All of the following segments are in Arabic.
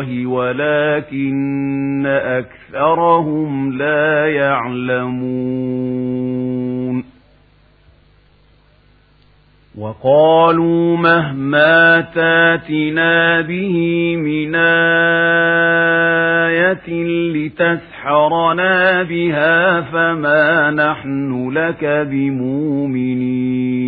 الله ولكن أكثرهم لا يعلمون. وقالوا مهما تاتنا به من آية لتسحرنا بها فما نحن لك بمؤمنين.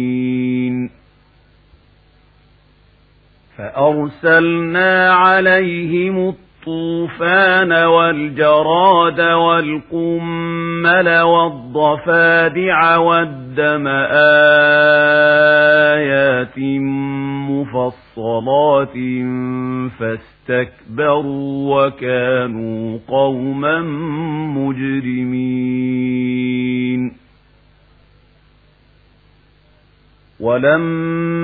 فأرسلنا عليهم الطوفان والجراد والقمل والضفادع والدم آيات مفصلات فاستكبروا وكانوا قوما مجرمين. ولما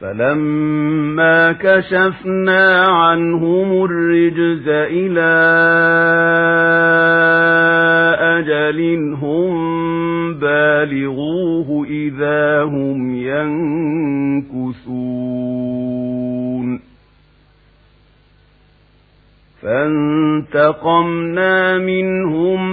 فلما كشفنا عنهم الرجز إلى أجل هم بالغوه إذا هم ينكثون. فانتقمنا منهم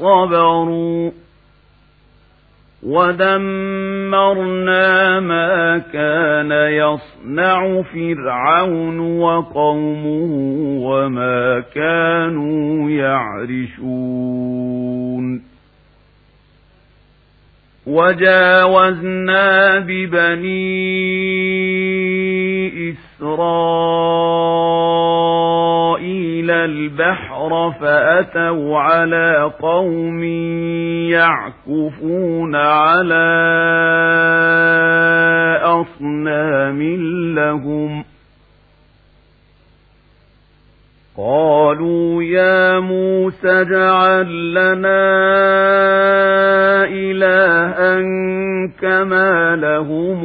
صبروا ودمرنا ما كان يصنع فرعون وقومه وما كانوا يعرشون. وجاوزنا ببني إسرائيل البحر فأتوا على قوم يعكفون على أصنام لهم. قالوا يا موسى اجعل لنا إلها كما لهم